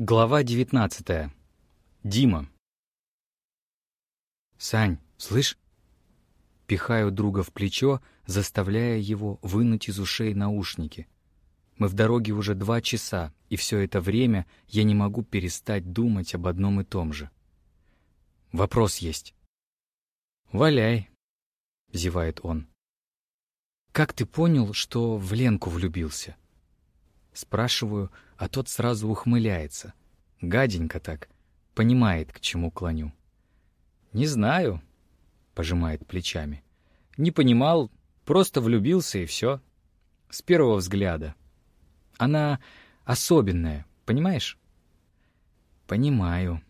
Глава 19. Дима. «Сань, слышь?» Пихаю друга в плечо, заставляя его вынуть из ушей наушники. Мы в дороге уже два часа, и все это время я не могу перестать думать об одном и том же. Вопрос есть. «Валяй», — зевает он. «Как ты понял, что в Ленку влюбился?» Спрашиваю, а тот сразу ухмыляется. Гаденько так. Понимает, к чему клоню. «Не знаю», — пожимает плечами. «Не понимал, просто влюбился и все. С первого взгляда. Она особенная, понимаешь?» «Понимаю»,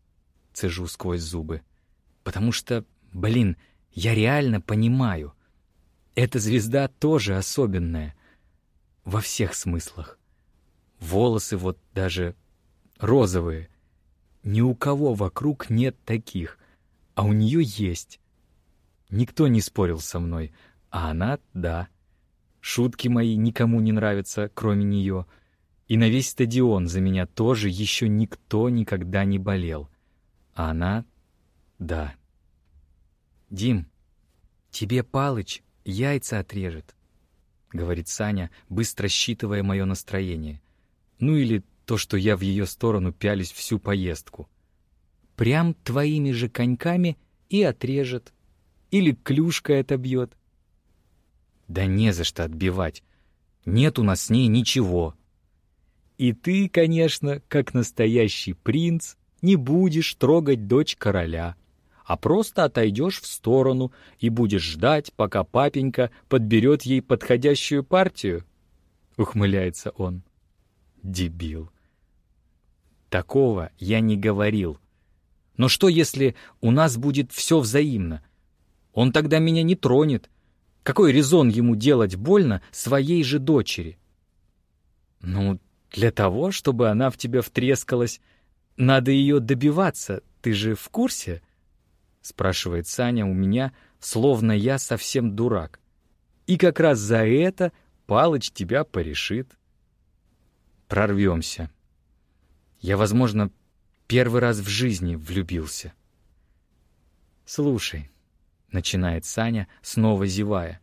— цежу сквозь зубы. «Потому что, блин, я реально понимаю. Эта звезда тоже особенная. Во всех смыслах. Волосы вот даже розовые. Ни у кого вокруг нет таких, а у нее есть. Никто не спорил со мной, а она — да. Шутки мои никому не нравятся, кроме нее. И на весь стадион за меня тоже еще никто никогда не болел. А она — да. «Дим, тебе Палыч яйца отрежет», — говорит Саня, быстро считывая мое настроение. Ну или то, что я в ее сторону пялись всю поездку. Прям твоими же коньками и отрежет. Или клюшкой отобьет. Да не за что отбивать. Нет у нас с ней ничего. И ты, конечно, как настоящий принц, не будешь трогать дочь короля, а просто отойдешь в сторону и будешь ждать, пока папенька подберет ей подходящую партию, — ухмыляется он. Дебил. Такого я не говорил. Но что, если у нас будет все взаимно? Он тогда меня не тронет. Какой резон ему делать больно своей же дочери? Ну, для того, чтобы она в тебя втрескалась, надо ее добиваться, ты же в курсе? Спрашивает Саня у меня, словно я совсем дурак. И как раз за это Палыч тебя порешит. Прорвемся. Я, возможно, первый раз в жизни влюбился. «Слушай», — начинает Саня, снова зевая,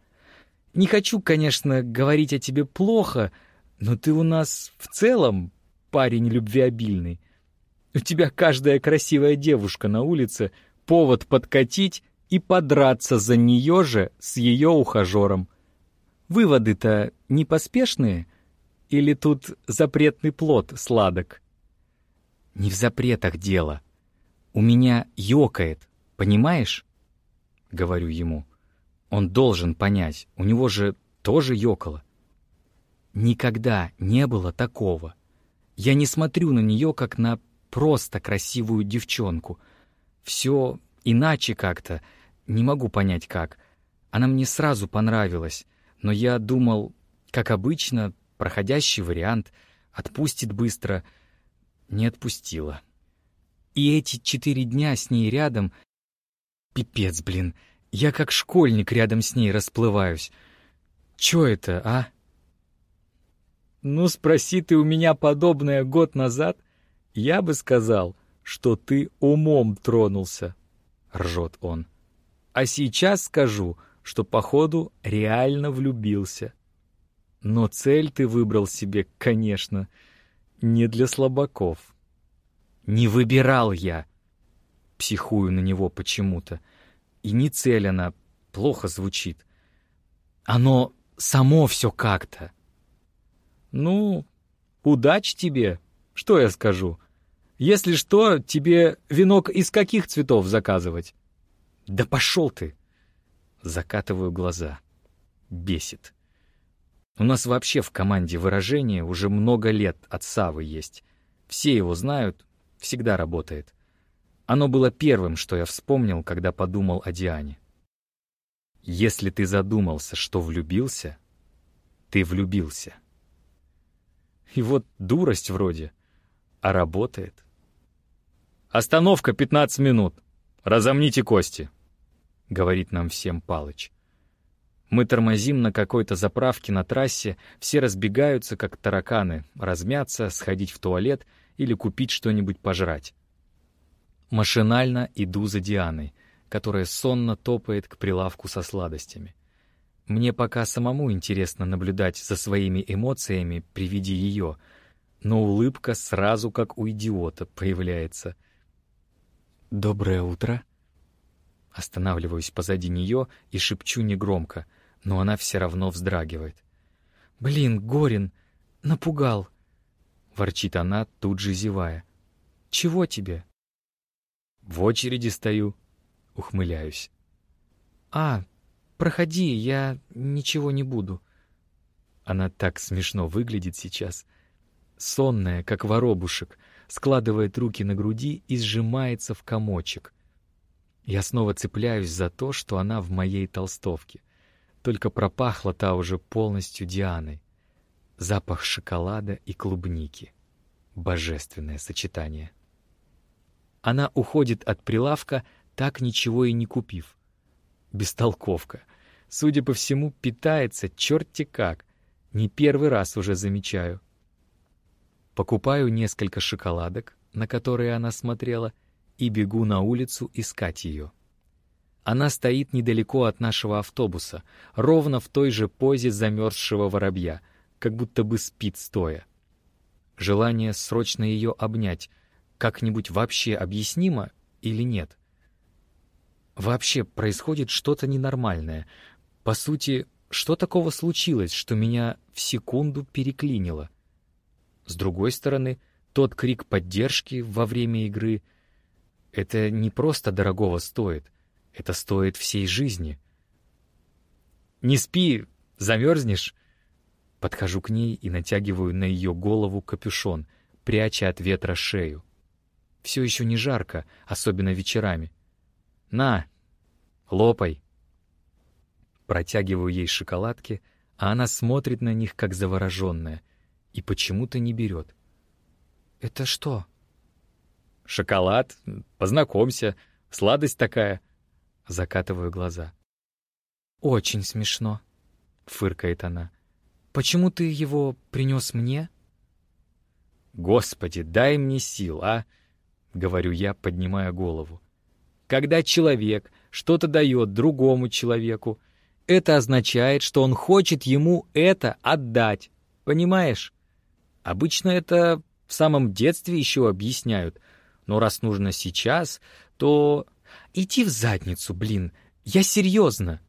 «не хочу, конечно, говорить о тебе плохо, но ты у нас в целом парень любвеобильный. У тебя каждая красивая девушка на улице — повод подкатить и подраться за нее же с ее ухажером. Выводы-то не поспешные? Или тут запретный плод сладок?» Не в запретах дело. У меня ёкает, понимаешь? Говорю ему. Он должен понять, у него же тоже ёкало. Никогда не было такого. Я не смотрю на нее, как на просто красивую девчонку. Все иначе как-то, не могу понять как. Она мне сразу понравилась, но я думал, как обычно, проходящий вариант, отпустит быстро — не отпустила. И эти четыре дня с ней рядом... Пипец, блин, я как школьник рядом с ней расплываюсь. Чё это, а? Ну, спроси ты у меня подобное год назад, я бы сказал, что ты умом тронулся, — ржет он. А сейчас скажу, что, походу, реально влюбился. Но цель ты выбрал себе, конечно, — не для слабаков. Не выбирал я. Психую на него почему-то. И не цель она, плохо звучит. Оно само все как-то. Ну, удач тебе, что я скажу. Если что, тебе венок из каких цветов заказывать? Да пошел ты! Закатываю глаза. Бесит. У нас вообще в команде выражение уже много лет от Савы есть. Все его знают, всегда работает. Оно было первым, что я вспомнил, когда подумал о Диане. Если ты задумался, что влюбился, ты влюбился. И вот дурость вроде, а работает. «Остановка 15 минут. Разомните кости», — говорит нам всем Палыч. Мы тормозим на какой-то заправке на трассе, все разбегаются, как тараканы, размяться, сходить в туалет или купить что-нибудь пожрать. Машинально иду за Дианой, которая сонно топает к прилавку со сладостями. Мне пока самому интересно наблюдать за своими эмоциями при виде ее, но улыбка сразу как у идиота появляется. «Доброе утро!» Останавливаюсь позади нее и шепчу негромко, но она все равно вздрагивает. «Блин, Горин, напугал!» — ворчит она, тут же зевая. «Чего тебе?» «В очереди стою», — ухмыляюсь. «А, проходи, я ничего не буду». Она так смешно выглядит сейчас. Сонная, как воробушек, складывает руки на груди и сжимается в комочек — я снова цепляюсь за то, что она в моей толстовке. Только пропахла та уже полностью Дианой. Запах шоколада и клубники. Божественное сочетание. Она уходит от прилавка, так ничего и не купив. Бестолковка. Судя по всему, питается черти как. Не первый раз уже замечаю. Покупаю несколько шоколадок, на которые она смотрела, и бегу на улицу искать ее. Она стоит недалеко от нашего автобуса, ровно в той же позе замерзшего воробья, как будто бы спит стоя. Желание срочно ее обнять как-нибудь вообще объяснимо или нет? Вообще происходит что-то ненормальное. По сути, что такого случилось, что меня в секунду переклинило? С другой стороны, тот крик поддержки во время игры — это не просто дорогого стоит, это стоит всей жизни. «Не спи, замерзнешь!» Подхожу к ней и натягиваю на ее голову капюшон, пряча от ветра шею. Все еще не жарко, особенно вечерами. «На, лопай!» Протягиваю ей шоколадки, а она смотрит на них, как завороженная, и почему-то не берет. «Это что?» Шоколад, познакомься, сладость такая. Закатываю глаза. Очень смешно, фыркает она. Почему ты его принес мне? Господи, дай мне сил, а? Говорю я, поднимая голову. Когда человек что-то дает другому человеку, это означает, что он хочет ему это отдать. Понимаешь? Обычно это в самом детстве еще объясняют, но раз нужно сейчас, то... Иди в задницу, блин, я серьезно.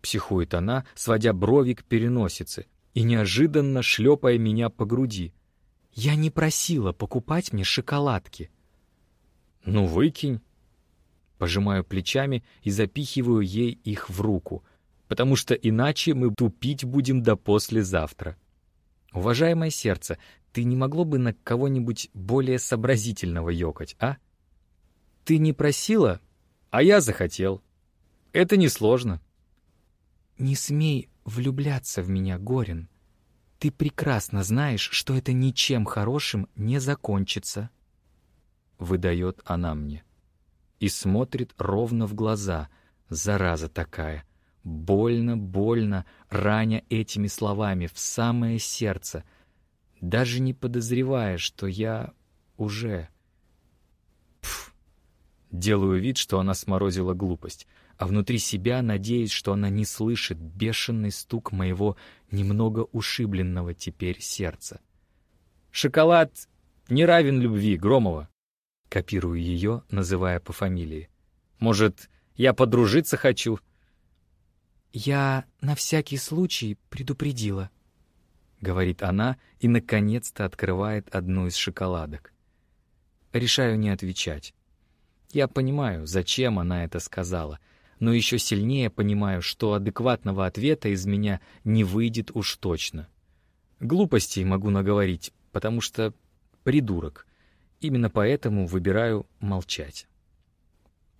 Психует она, сводя брови к переносице и неожиданно шлепая меня по груди. Я не просила покупать мне шоколадки. Ну, выкинь. Пожимаю плечами и запихиваю ей их в руку, потому что иначе мы тупить будем до послезавтра. Уважаемое сердце, ты не могло бы на кого-нибудь более сообразительного ёкать, а? Ты не просила, а я захотел. Это несложно. Не смей влюбляться в меня, Горин. Ты прекрасно знаешь, что это ничем хорошим не закончится. Выдает она мне. И смотрит ровно в глаза, зараза такая. Больно, больно, раня этими словами в самое сердце — даже не подозревая, что я уже... Пф. Делаю вид, что она сморозила глупость, а внутри себя надеюсь, что она не слышит бешеный стук моего немного ушибленного теперь сердца. «Шоколад не равен любви, Громова!» Копирую ее, называя по фамилии. «Может, я подружиться хочу?» «Я на всякий случай предупредила», — говорит она и, наконец-то, открывает одну из шоколадок. Решаю не отвечать. Я понимаю, зачем она это сказала, но еще сильнее понимаю, что адекватного ответа из меня не выйдет уж точно. Глупостей могу наговорить, потому что придурок. Именно поэтому выбираю молчать.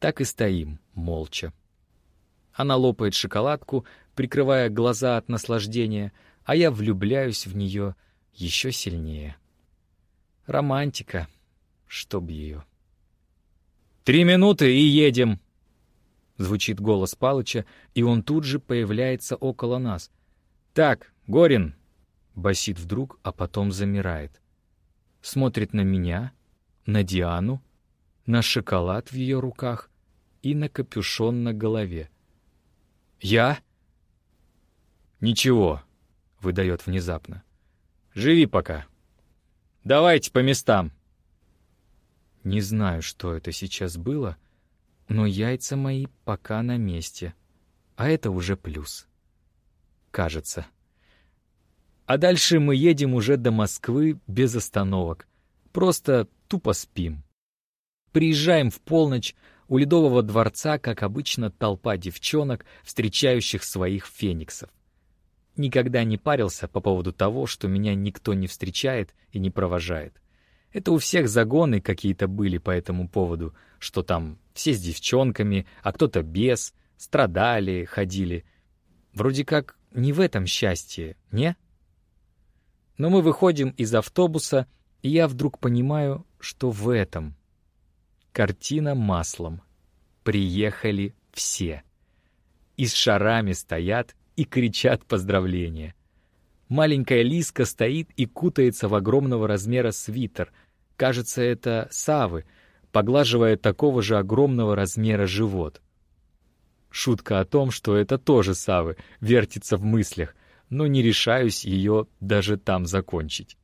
Так и стоим, молча. Она лопает шоколадку, прикрывая глаза от наслаждения — а я влюбляюсь в нее еще сильнее. Романтика, чтоб ее. «Три минуты и едем!» Звучит голос Палыча, и он тут же появляется около нас. «Так, Горин!» — басит вдруг, а потом замирает. смотрит на меня, на Диану, на шоколад в ее руках и на капюшон на голове. «Я?» «Ничего», — выдает внезапно. «Живи пока. Давайте по местам». Не знаю, что это сейчас было, но яйца мои пока на месте, а это уже плюс. Кажется. А дальше мы едем уже до Москвы без остановок. Просто тупо спим. Приезжаем в полночь, у Ледового дворца, как обычно, толпа девчонок, встречающих своих фениксов. Никогда не парился по поводу того, что меня никто не встречает и не провожает. Это у всех загоны какие-то были по этому поводу, что там все с девчонками, а кто-то без, страдали, ходили. Вроде как не в этом счастье, не? Но мы выходим из автобуса, и я вдруг понимаю, что в этом. Картина маслом. Приехали все. И с шарами стоят и кричат поздравления. Маленькая Лиска стоит и кутается в огромного размера свитер. Кажется, это Савы, поглаживая такого же огромного размера живот. Шутка о том, что это тоже Савы, вертится в мыслях, но не решаюсь ее даже там закончить.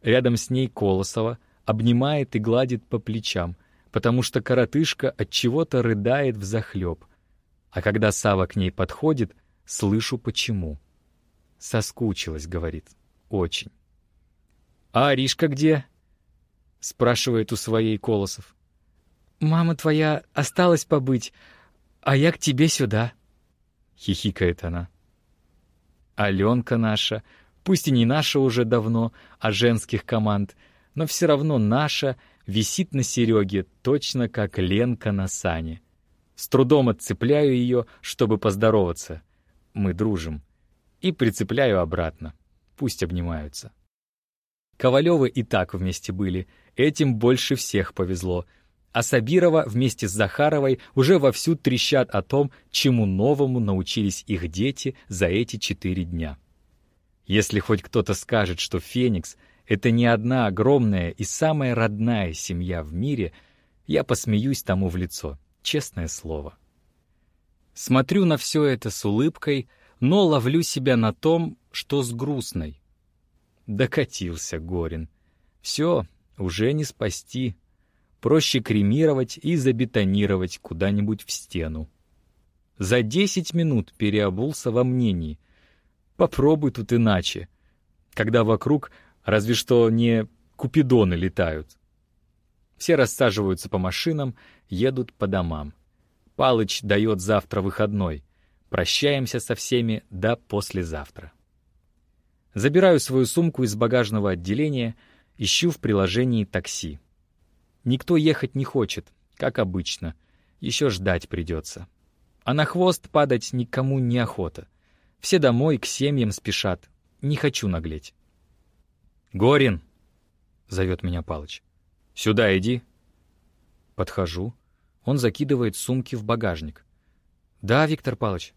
Рядом с ней Колосова обнимает и гладит по плечам, потому что коротышка от чего-то рыдает в захлеб. А когда Сава к ней подходит, слышу почему. Соскучилась, говорит. Очень. «А Аришка где?» — спрашивает у своей Колосов. «Мама твоя осталась побыть, а я к тебе сюда», — хихикает она. Аленка наша, пусть и не наша уже давно, а женских команд, но все равно наша, висит на Сереге точно как Ленка на сане. С трудом отцепляю ее, чтобы поздороваться. Мы дружим и прицепляю обратно. Пусть обнимаются. Ковалевы и так вместе были, этим больше всех повезло. А Сабирова вместе с Захаровой уже вовсю трещат о том, чему новому научились их дети за эти четыре дня. Если хоть кто-то скажет, что Феникс — это не одна огромная и самая родная семья в мире, я посмеюсь тому в лицо, честное слово. Смотрю на все это с улыбкой — но ловлю себя на том, что с грустной. Докатился Горин. Все, уже не спасти. Проще кремировать и забетонировать куда-нибудь в стену. За десять минут переобулся во мнении. Попробуй тут иначе, когда вокруг разве что не купидоны летают. Все рассаживаются по машинам, едут по домам. Палыч дает завтра выходной. Прощаемся со всеми до послезавтра. Забираю свою сумку из багажного отделения, ищу в приложении такси. Никто ехать не хочет, как обычно. Еще ждать придется. А на хвост падать никому не охота. Все домой к семьям спешат. Не хочу наглеть. «Горин!» — зовет меня Палыч. «Сюда иди». Подхожу. Он закидывает сумки в багажник. «Да, Виктор Павлович».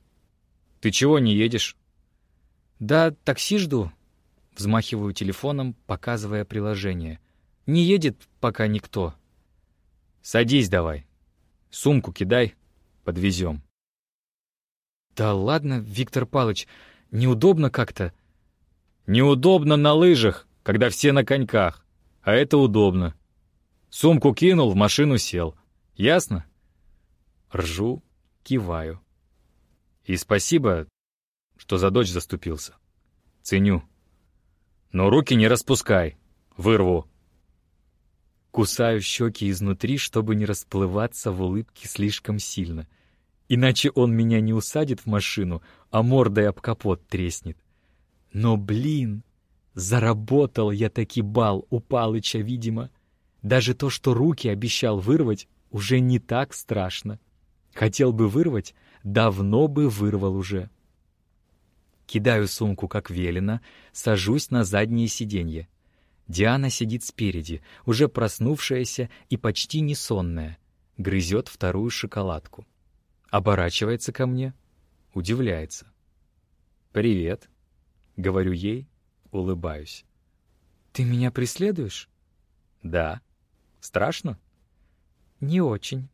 «Ты чего не едешь?» «Да, такси жду». Взмахиваю телефоном, показывая приложение. «Не едет пока никто». «Садись давай. Сумку кидай, подвезем». «Да ладно, Виктор Павлович, неудобно как-то». «Неудобно на лыжах, когда все на коньках, а это удобно. Сумку кинул, в машину сел. Ясно?» Ржу, киваю. И спасибо, что за дочь заступился. Ценю. Но руки не распускай. Вырву. Кусаю щеки изнутри, чтобы не расплываться в улыбке слишком сильно. Иначе он меня не усадит в машину, а мордой об капот треснет. Но, блин, заработал я таки бал у Палыча, видимо. Даже то, что руки обещал вырвать, уже не так страшно. Хотел бы вырвать, давно бы вырвал уже. Кидаю сумку, как велено, сажусь на заднее сиденье. Диана сидит спереди, уже проснувшаяся и почти не сонная, грызет вторую шоколадку. Оборачивается ко мне, удивляется. «Привет», — говорю ей, улыбаюсь. «Ты меня преследуешь?» Да. Страшно? Не очень.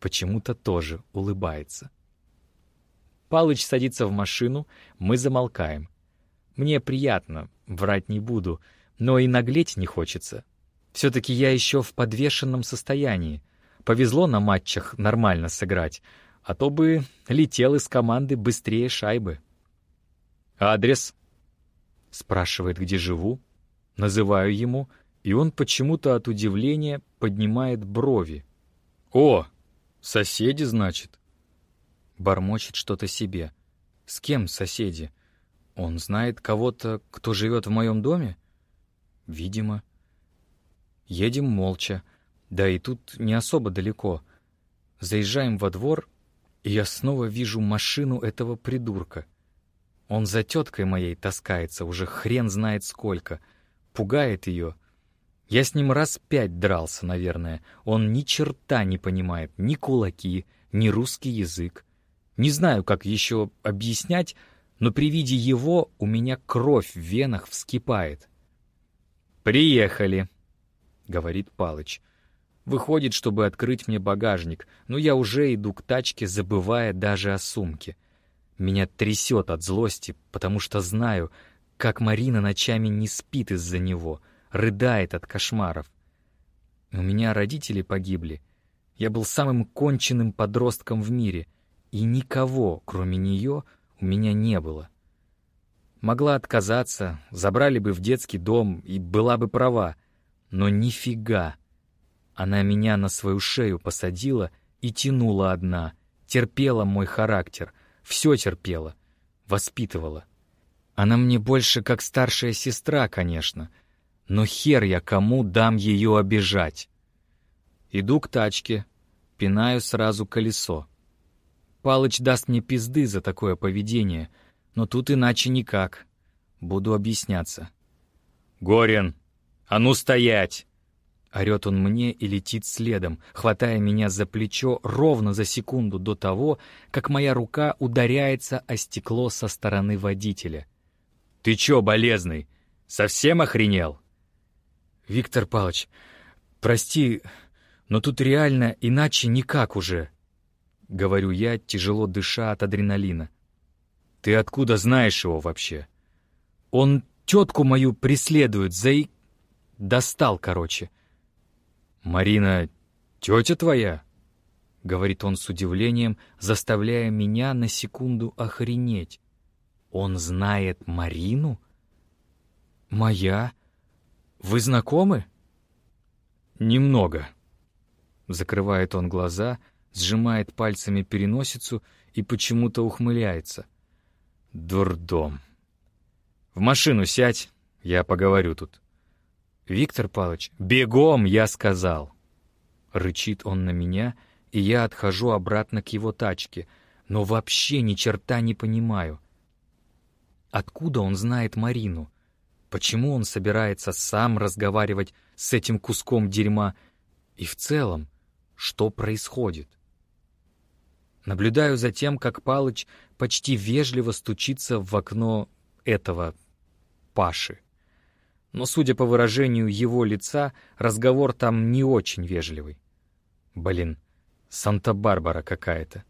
Почему-то тоже улыбается. Палыч садится в машину, мы замолкаем. Мне приятно, врать не буду, но и наглеть не хочется. Все-таки я еще в подвешенном состоянии. Повезло на матчах нормально сыграть, а то бы летел из команды быстрее шайбы. «Адрес?» — спрашивает, где живу. Называю ему, и он почему-то от удивления поднимает брови. «О, соседи, значит?» Бормочет что-то себе. «С кем соседи? Он знает кого-то, кто живет в моем доме?» «Видимо». Едем молча, да и тут не особо далеко. Заезжаем во двор, и я снова вижу машину этого придурка. Он за теткой моей таскается, уже хрен знает сколько. Пугает ее. Я с ним раз пять дрался, наверное. Он ни черта не понимает, ни кулаки, ни русский язык. Не знаю, как еще объяснять, но при виде его у меня кровь в венах вскипает. «Приехали», — говорит Палыч. Выходит, чтобы открыть мне багажник, но я уже иду к тачке, забывая даже о сумке. Меня трясет от злости, потому что знаю, как Марина ночами не спит из-за него, рыдает от кошмаров. У меня родители погибли. Я был самым конченным подростком в мире, и никого, кроме нее, у меня не было. Могла отказаться, забрали бы в детский дом, и была бы права. Но нифига. Она меня на свою шею посадила и тянула одна, терпела мой характер, все терпела, воспитывала. Она мне больше как старшая сестра, конечно, но хер я кому дам ее обижать. Иду к тачке, пинаю сразу колесо. Палыч даст мне пизды за такое поведение, но тут иначе никак. Буду объясняться. «Горин, а ну стоять!» Орет он мне и летит следом, хватая меня за плечо ровно за секунду до того, как моя рука ударяется о стекло со стороны водителя. «Ты чё, болезный, совсем охренел?» «Виктор Павлович, прости, но тут реально иначе никак уже», — говорю я, тяжело дыша от адреналина. «Ты откуда знаешь его вообще?» «Он тетку мою преследует, за и...» «Достал, короче». «Марина, тетя твоя?» — говорит он с удивлением, заставляя меня на секунду охренеть. «Он знает Марину?» «Моя? Вы знакомы?» «Немного». Закрывает он глаза, сжимает пальцами переносицу и почему-то ухмыляется. «Дурдом. В машину сядь, я поговорю тут». «Виктор Павлович, бегом, я сказал!» Рычит он на меня, и я отхожу обратно к его тачке, но вообще ни черта не понимаю. Откуда он знает Марину? Почему он собирается сам разговаривать с этим куском дерьма? И в целом, что происходит? Наблюдаю за тем, как Палыч почти вежливо стучится в окно этого Паши но, судя по выражению его лица, разговор там не очень вежливый. Блин, Санта-Барбара какая-то.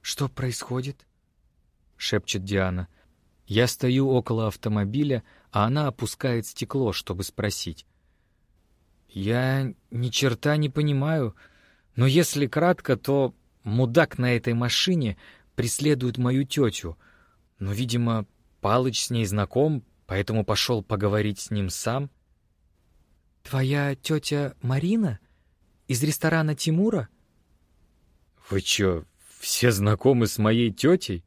«Что происходит?» — шепчет Диана. Я стою около автомобиля, а она опускает стекло, чтобы спросить. «Я ни черта не понимаю, но если кратко, то мудак на этой машине преследует мою тетю, но, видимо, Палыч с ней знаком, поэтому пошел поговорить с ним сам. «Твоя тетя Марина? Из ресторана Тимура?» «Вы чё, все знакомы с моей тетей?»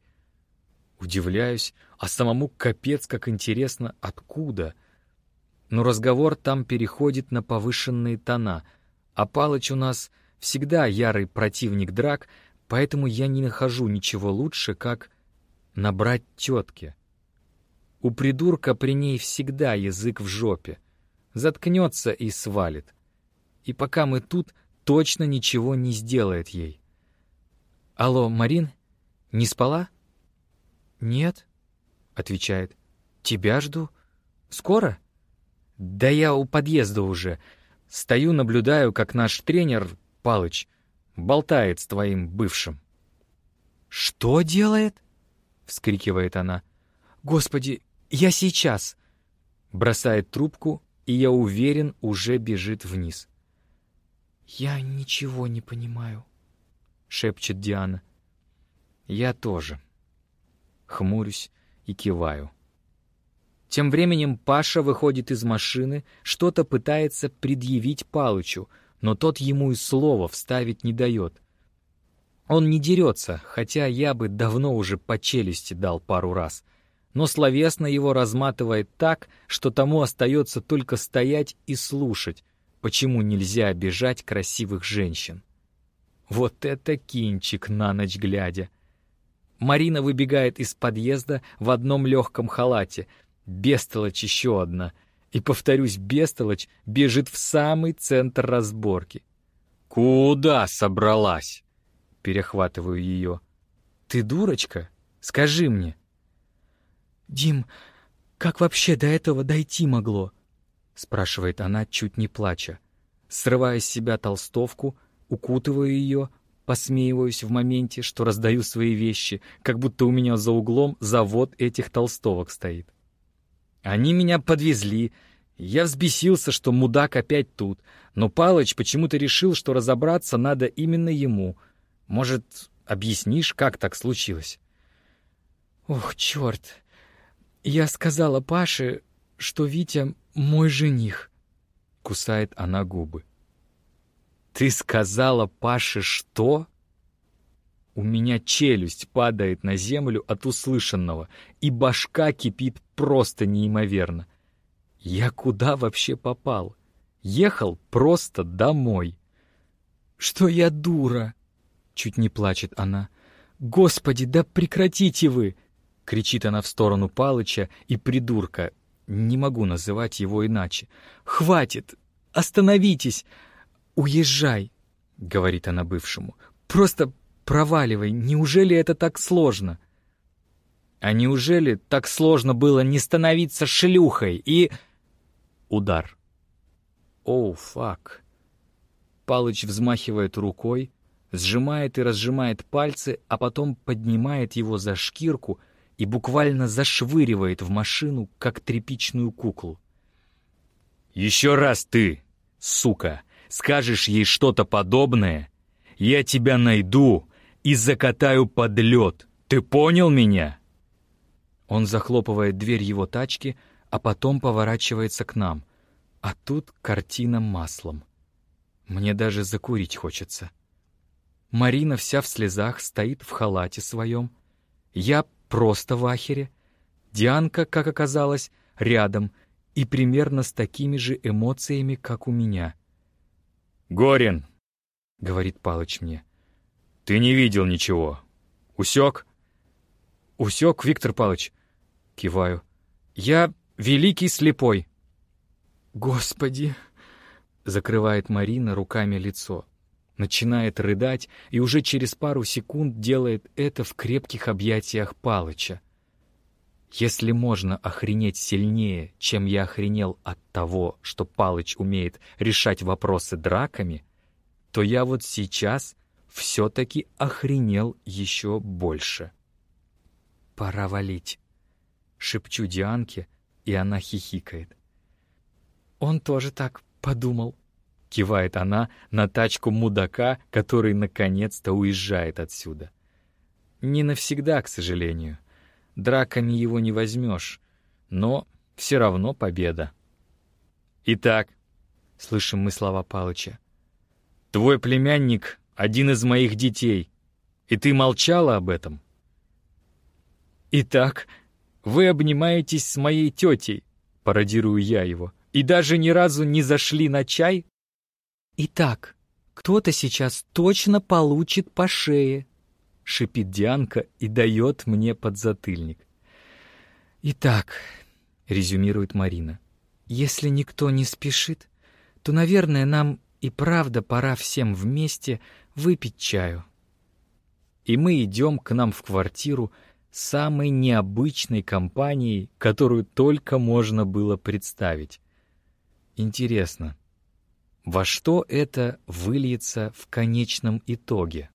Удивляюсь, а самому капец как интересно, откуда. Но разговор там переходит на повышенные тона, а Палыч у нас всегда ярый противник драк, поэтому я не нахожу ничего лучше, как набрать тетке. У придурка при ней всегда язык в жопе. Заткнется и свалит. И пока мы тут, точно ничего не сделает ей. «Алло, Марин, не спала?» «Нет», — отвечает. «Тебя жду. Скоро?» Да я у подъезда уже. Стою, наблюдаю, как наш тренер, Палыч, болтает с твоим бывшим. «Что делает?» — вскрикивает она. «Господи, я сейчас!» Бросает трубку, и я уверен, уже бежит вниз. «Я ничего не понимаю», — шепчет Диана. «Я тоже». Хмурюсь и киваю. Тем временем Паша выходит из машины, что-то пытается предъявить Палычу, но тот ему и слова вставить не дает. Он не дерется, хотя я бы давно уже по челюсти дал пару раз. Но словесно его разматывает так, что тому остается только стоять и слушать, почему нельзя обижать красивых женщин. Вот это кинчик на ночь глядя. Марина выбегает из подъезда в одном легком халате. Бестолочь еще одна. И, повторюсь, бестолочь бежит в самый центр разборки. «Куда собралась?» Перехватываю ее. «Ты дурочка? Скажи мне». «Дим, как вообще до этого дойти могло?» Спрашивает она, чуть не плача. Срывая с себя толстовку, укутываю ее, посмеиваюсь в моменте, что раздаю свои вещи, как будто у меня за углом завод этих толстовок стоит. Они меня подвезли. Я взбесился, что мудак опять тут, но Палыч почему-то решил, что разобраться надо именно ему. Может, объяснишь, как так случилось? Ох, черт. Я сказала Паше, что Витя мой жених. Кусает она губы. «Ты сказала Паше что?» У меня челюсть падает на землю от услышанного, и башка кипит просто неимоверно. Я куда вообще попал? Ехал просто домой. «Что я дура!» — чуть не плачет она. «Господи, да прекратите вы!» — кричит она в сторону Палыча и придурка. Не могу называть его иначе. «Хватит! Остановитесь! «Уезжай», — говорит она бывшему. «Просто проваливай. Неужели это так сложно?» «А неужели так сложно было не становиться шлюхой и...» Удар. «Оу, фак». Палыч взмахивает рукой, сжимает и разжимает пальцы, а потом поднимает его за шкирку и буквально зашвыривает в машину, как тряпичную куклу. «Еще раз ты, сука!» скажешь ей что-то подобное, я тебя найду и закатаю под лед. Ты понял меня?» Он захлопывает дверь его тачки, а потом поворачивается к нам. А тут картина маслом. Мне даже закурить хочется. Марина вся в слезах стоит в халате своем. Я просто в ахере. Дианка, как оказалось, рядом и примерно с такими же эмоциями, как у меня — «Горин», — говорит Палыч мне, — «ты не видел ничего. Усек?» «Усек, Виктор Палыч», — киваю. «Я великий слепой». «Господи!» — закрывает Марина руками лицо. Начинает рыдать и уже через пару секунд делает это в крепких объятиях Палыча. Если можно охренеть сильнее, чем я охренел от того, что Палыч умеет решать вопросы драками, то я вот сейчас все-таки охренел еще больше. «Пора валить», — шепчу Дианке, и она хихикает. «Он тоже так подумал», — кивает она на тачку мудака, который наконец-то уезжает отсюда. Не навсегда, к сожалению. Драками его не возьмешь, но все равно победа. «Итак», — слышим мы слова Палыча, — «твой племянник — один из моих детей, и ты молчала об этом?» «Итак, вы обнимаетесь с моей тетей», — пародирую я его, «и даже ни разу не зашли на чай?» «Итак, кто-то сейчас точно получит по шее», — шипит Дианка и дает мне подзатыльник. «Итак», — резюмирует Марина, — «если никто не спешит, то, наверное, нам и правда пора всем вместе выпить чаю». И мы идем к нам в квартиру самой необычной компанией, которую только можно было представить. Интересно, во что это выльется в конечном итоге?